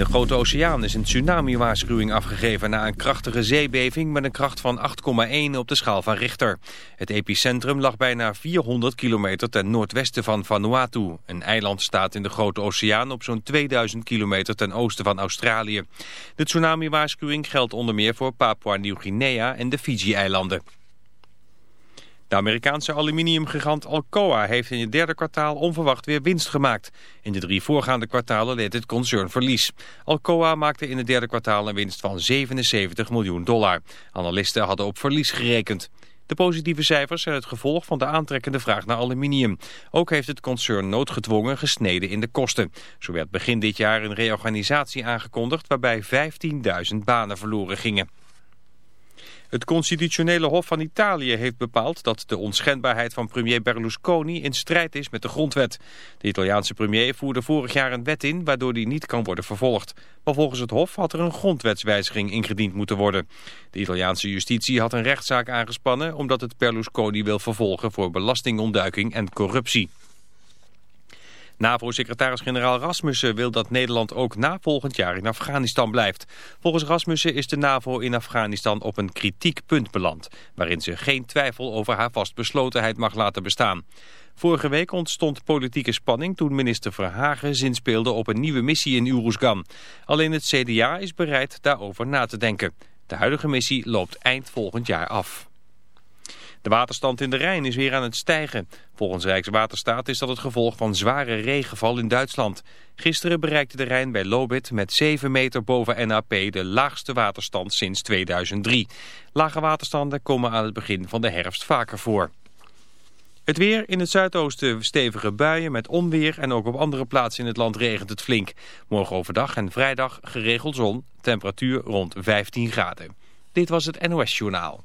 De Grote Oceaan is een tsunami-waarschuwing afgegeven na een krachtige zeebeving met een kracht van 8,1 op de schaal van Richter. Het epicentrum lag bijna 400 kilometer ten noordwesten van Vanuatu. Een eiland staat in de Grote Oceaan op zo'n 2000 kilometer ten oosten van Australië. De tsunami-waarschuwing geldt onder meer voor Papua Nieuw-Guinea en de Fiji-eilanden. De Amerikaanse aluminiumgigant Alcoa heeft in het derde kwartaal onverwacht weer winst gemaakt. In de drie voorgaande kwartalen leed het concern verlies. Alcoa maakte in het derde kwartaal een winst van 77 miljoen dollar. Analisten hadden op verlies gerekend. De positieve cijfers zijn het gevolg van de aantrekkende vraag naar aluminium. Ook heeft het concern noodgedwongen gesneden in de kosten. Zo werd begin dit jaar een reorganisatie aangekondigd waarbij 15.000 banen verloren gingen. Het constitutionele hof van Italië heeft bepaald dat de onschendbaarheid van premier Berlusconi in strijd is met de grondwet. De Italiaanse premier voerde vorig jaar een wet in waardoor hij niet kan worden vervolgd. Maar volgens het hof had er een grondwetswijziging ingediend moeten worden. De Italiaanse justitie had een rechtszaak aangespannen omdat het Berlusconi wil vervolgen voor belastingontduiking en corruptie. NAVO-secretaris-generaal Rasmussen wil dat Nederland ook na volgend jaar in Afghanistan blijft. Volgens Rasmussen is de NAVO in Afghanistan op een kritiek punt beland, waarin ze geen twijfel over haar vastbeslotenheid mag laten bestaan. Vorige week ontstond politieke spanning toen minister Verhagen zinspeelde op een nieuwe missie in Uruzgan. Alleen het CDA is bereid daarover na te denken. De huidige missie loopt eind volgend jaar af. De waterstand in de Rijn is weer aan het stijgen. Volgens Rijkswaterstaat is dat het gevolg van zware regenval in Duitsland. Gisteren bereikte de Rijn bij Lobit met 7 meter boven NAP de laagste waterstand sinds 2003. Lage waterstanden komen aan het begin van de herfst vaker voor. Het weer in het zuidoosten stevige buien met onweer en ook op andere plaatsen in het land regent het flink. Morgen overdag en vrijdag geregeld zon, temperatuur rond 15 graden. Dit was het NOS Journaal.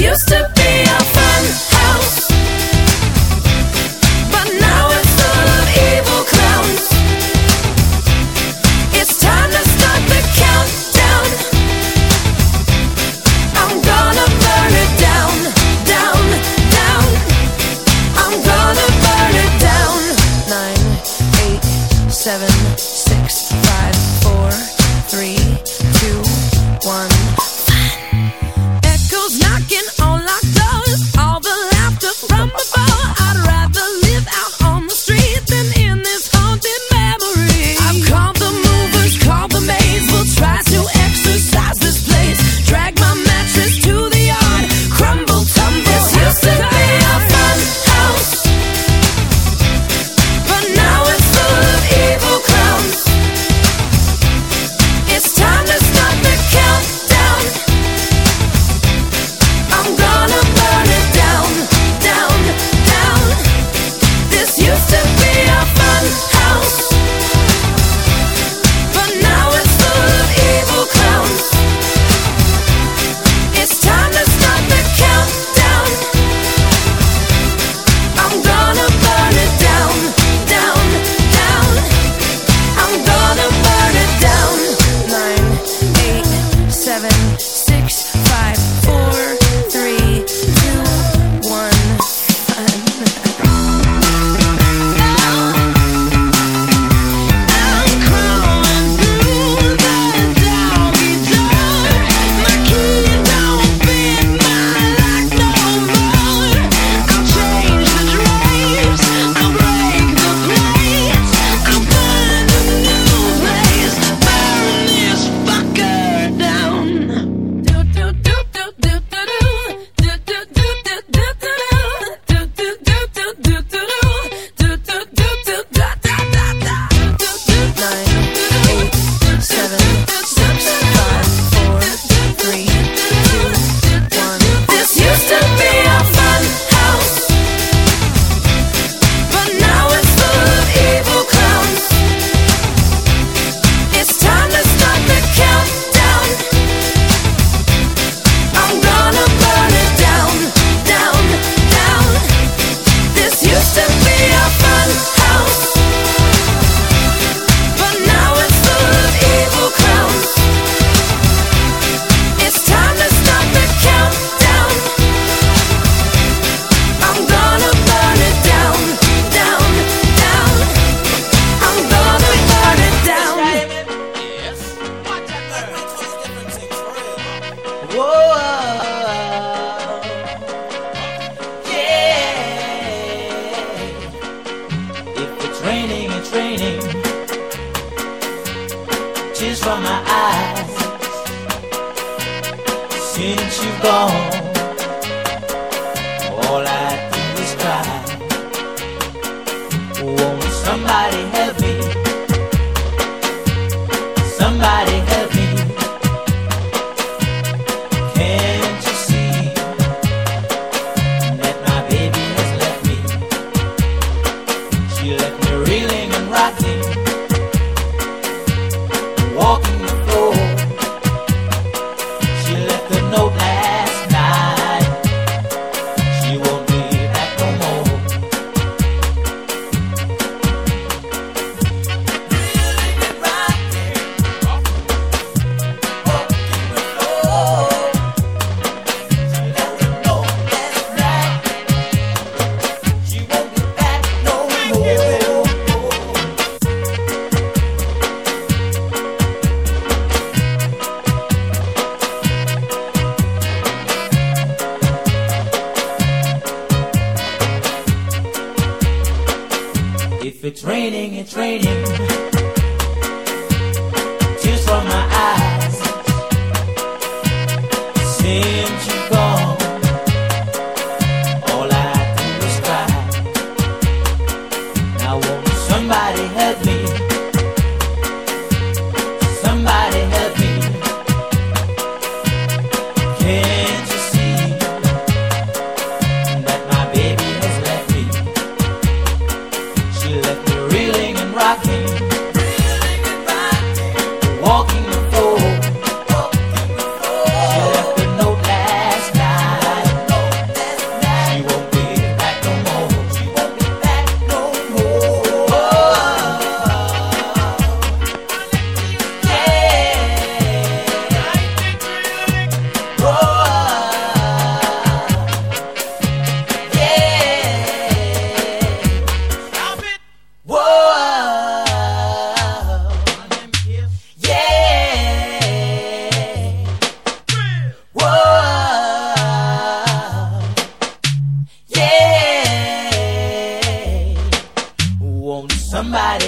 Used to be a fun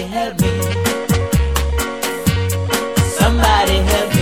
Somebody help me. Somebody help me.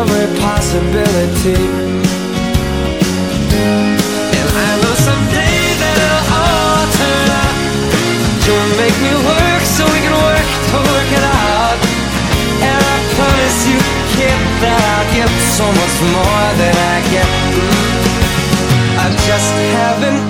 Every possibility. And I know someday that it'll all turn out. You'll make me work so we can work to work it out. And I promise you, kid, that I'll give so much more than I get. I just haven't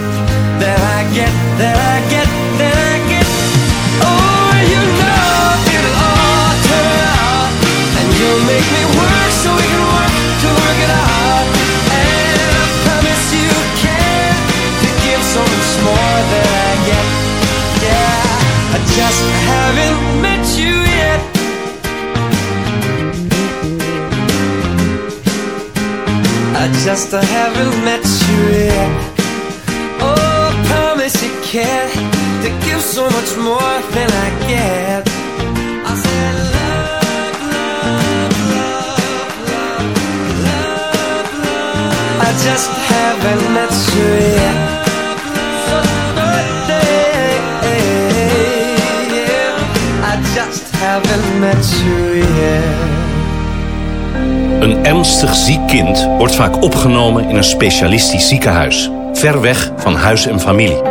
than I get, than I get, than I get. Oh, you know it'll all turn out, and you'll make me work so we can work to work it out. And I promise you, kid, to give so much more than I get. Yeah, I just haven't met you yet. I just haven't met you yet. Care to give so much more than I get. I said love, love, love, love, love, love. I just haven't met you yet. So. I just haven't met you yet. Een ernstig ziek kind wordt vaak opgenomen in een specialistisch ziekenhuis, ver weg van huis en familie.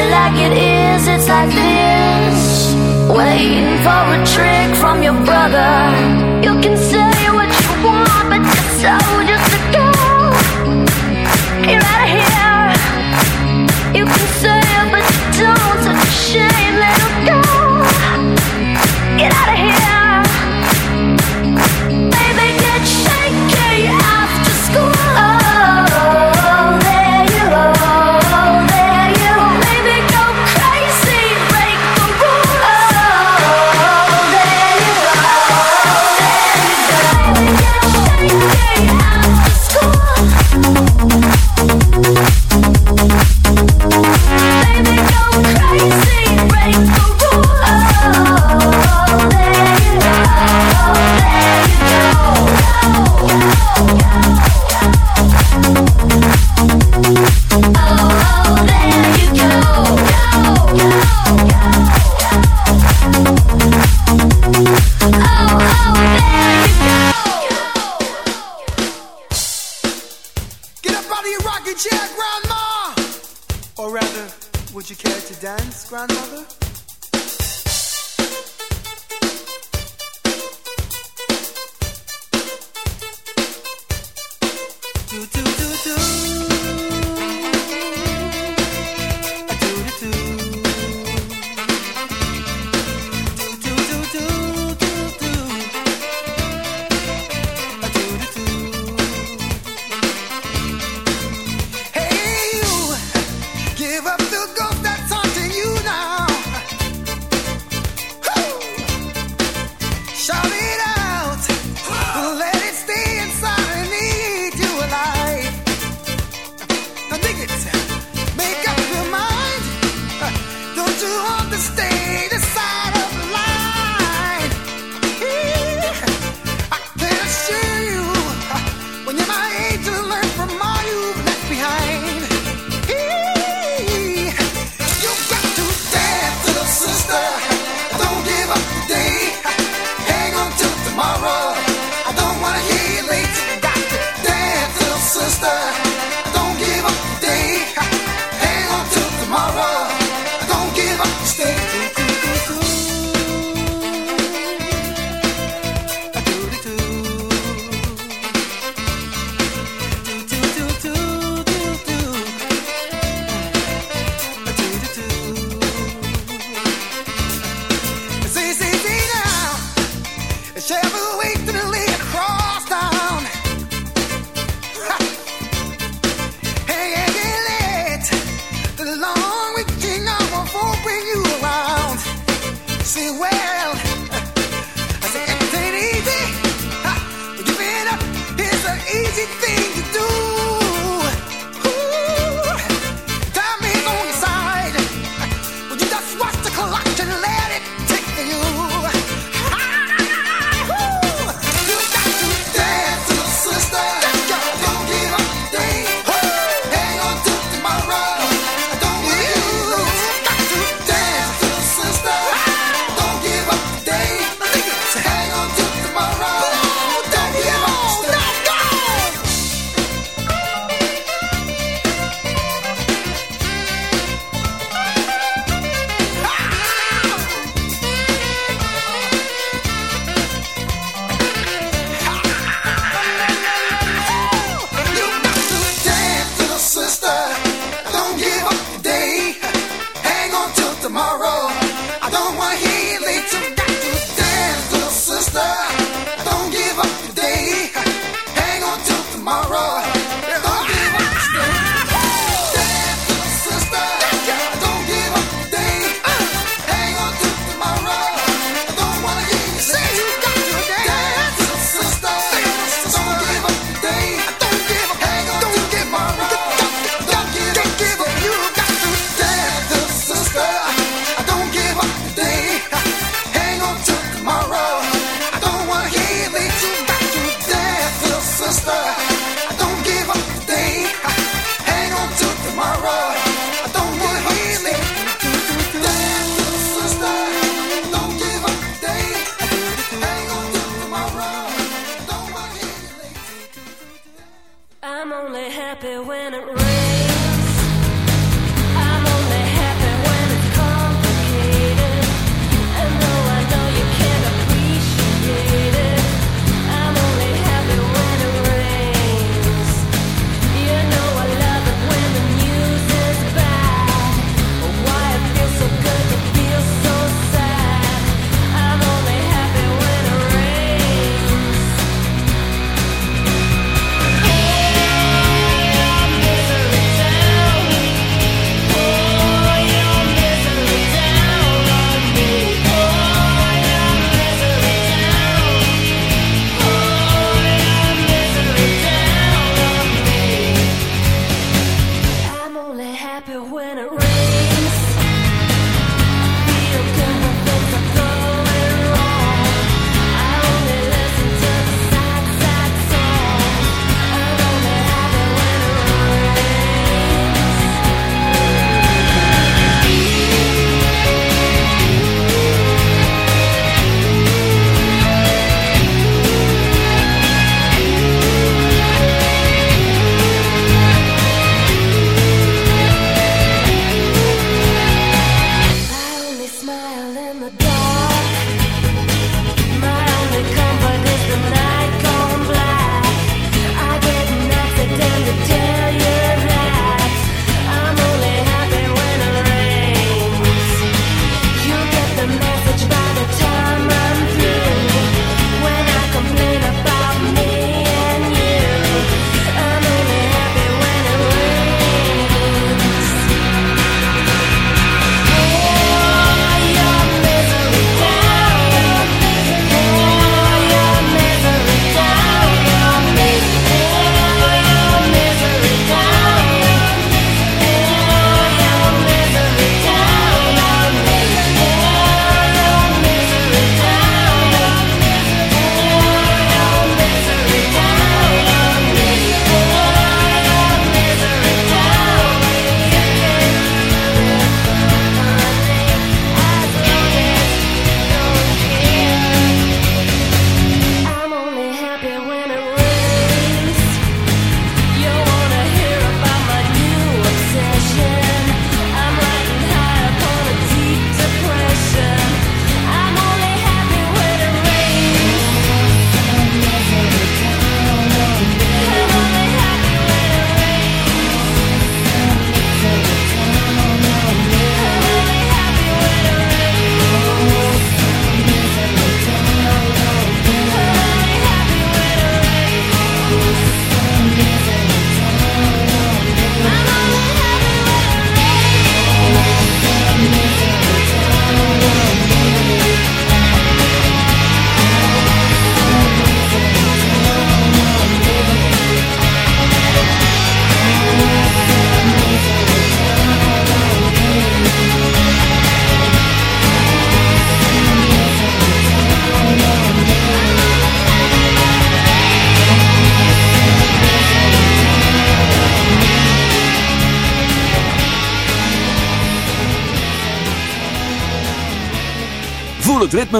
it like it is, it's like this. Waiting for a trick from your brother. You can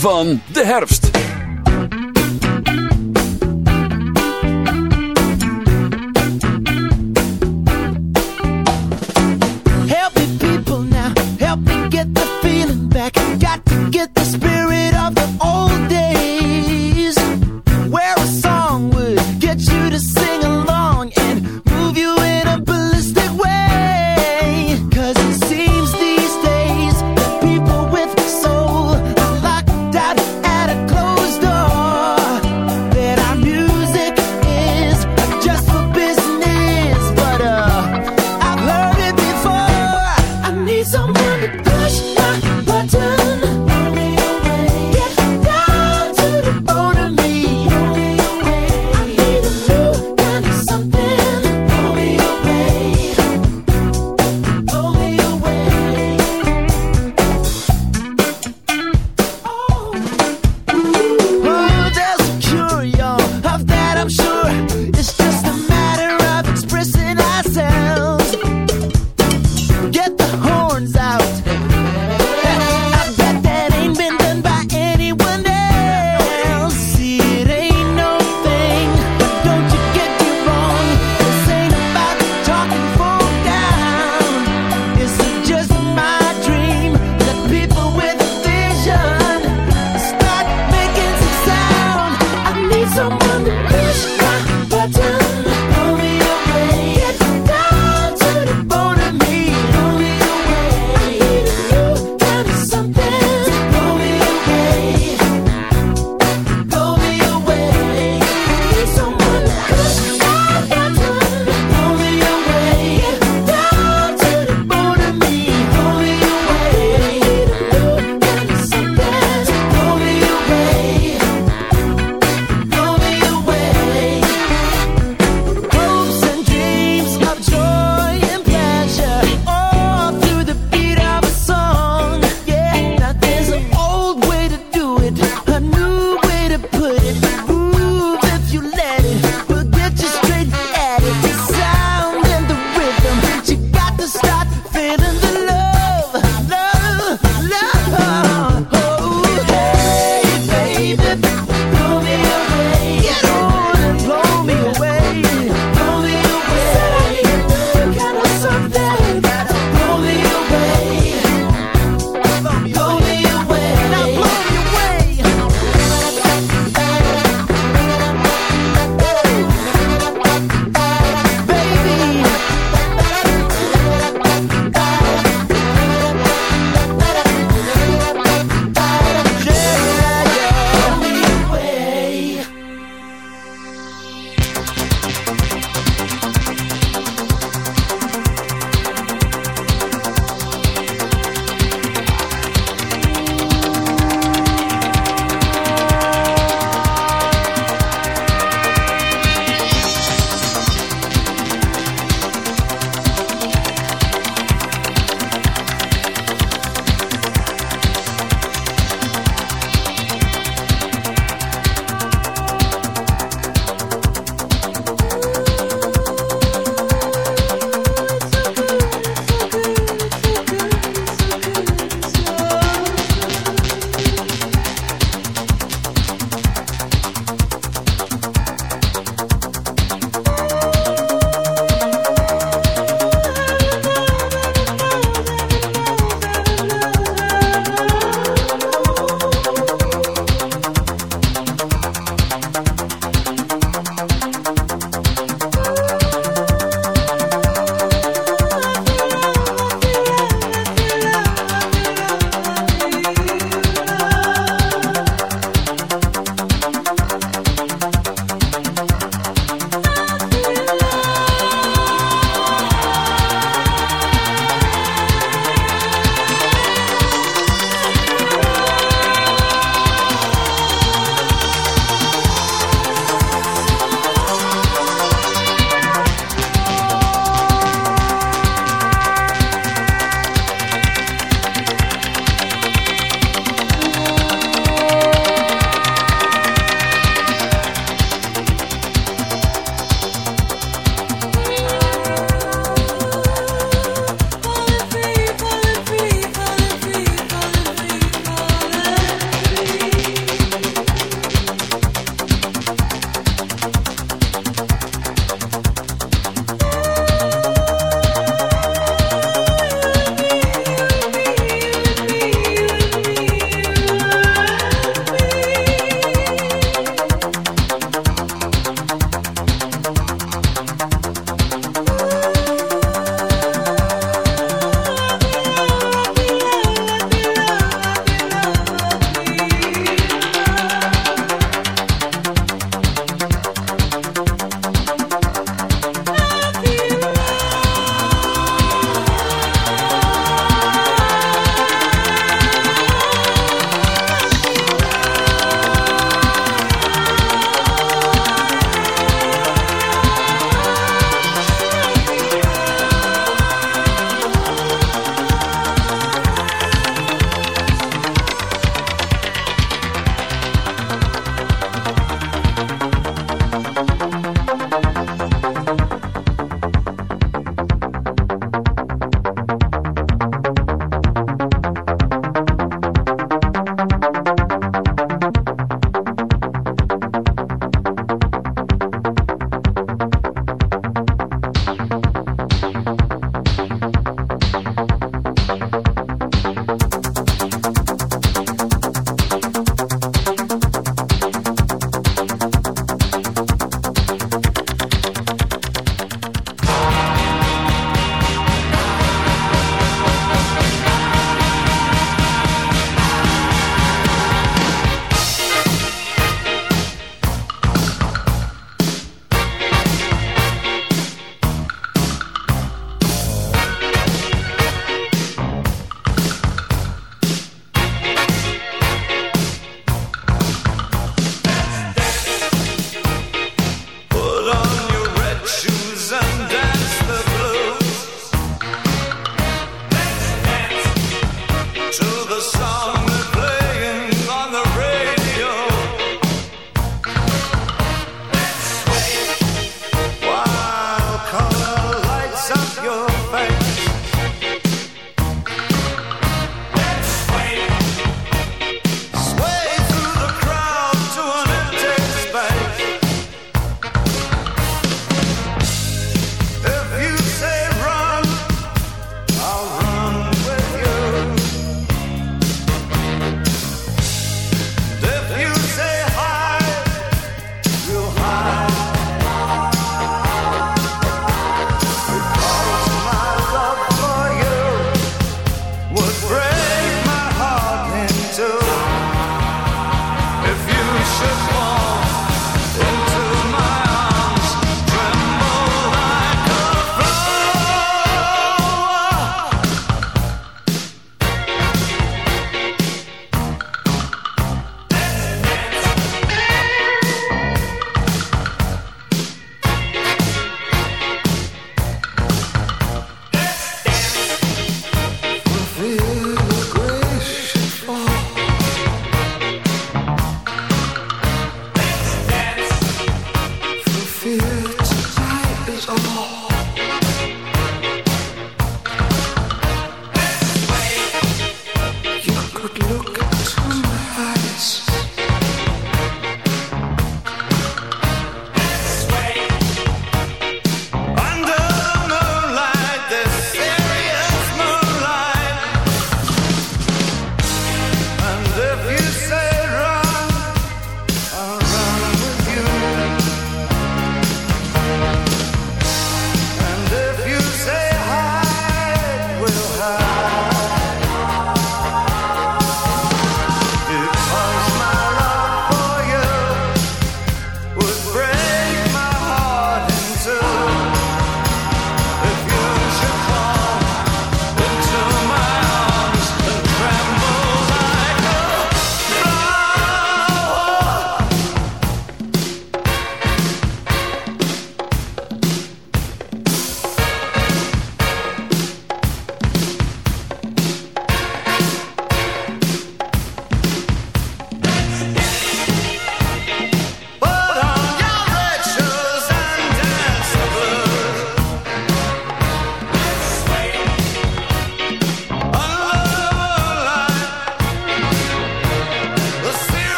van de.